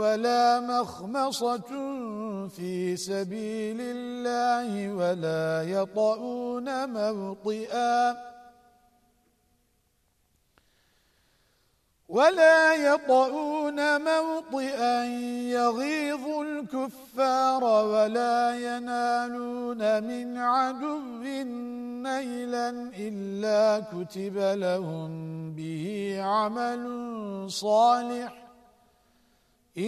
ولا مخمصة في سبيل الله ولا يطؤون موطئا ولا يطؤون موطئا يغيظ الكفار ولا ينالون من عدو نيلا إلا كتب لهم به عمل صالح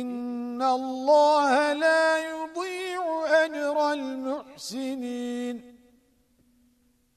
إن الله لا يضيع أجر المحسنين.